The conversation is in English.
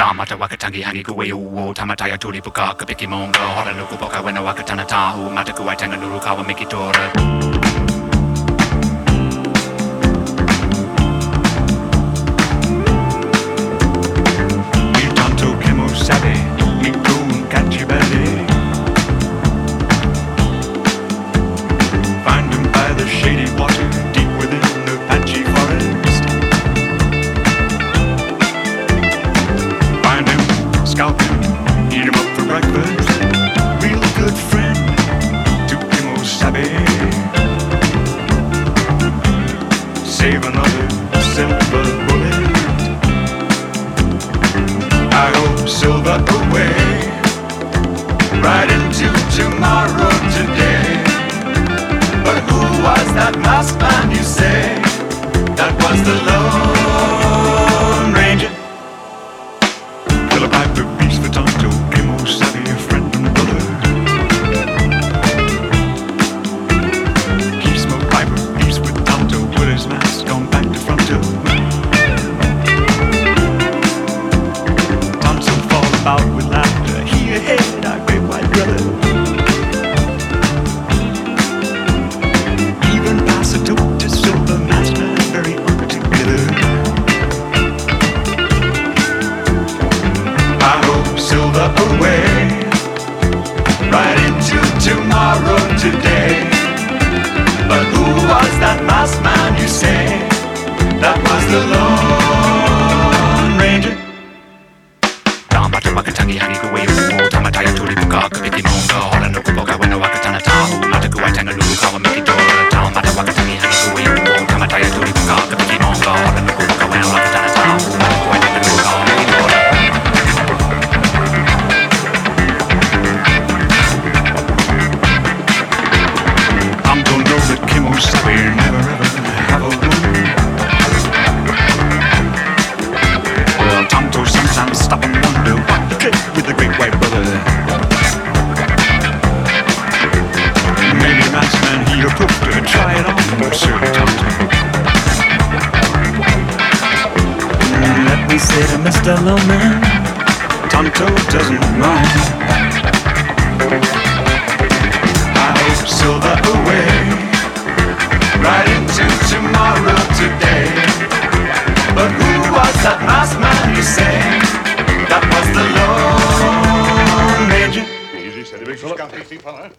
Tamata wakatangi hangi kuwe uo Tamataya tuli puka kapiki mongo Hora nuku poka wena wakatana tahu Mataku waitanga nuru kawa mikitora Save another silver bullet. I hope silver away. Right into tomorrow today. But who was that masked man you say? That was the Lone Ranger. Kill a piper, our great white brother. Even to I hope silver away. Right into tomorrow today. But who was that masked man you say? That was the Lone nunca, vivimos ahora, no hubo cabo, no va a me say to Mr. Lowman, Tonto doesn't mind. I hope silver away Right into tomorrow today But who was that masked man you say That was the Lone Ranger Easy, steady, big fella.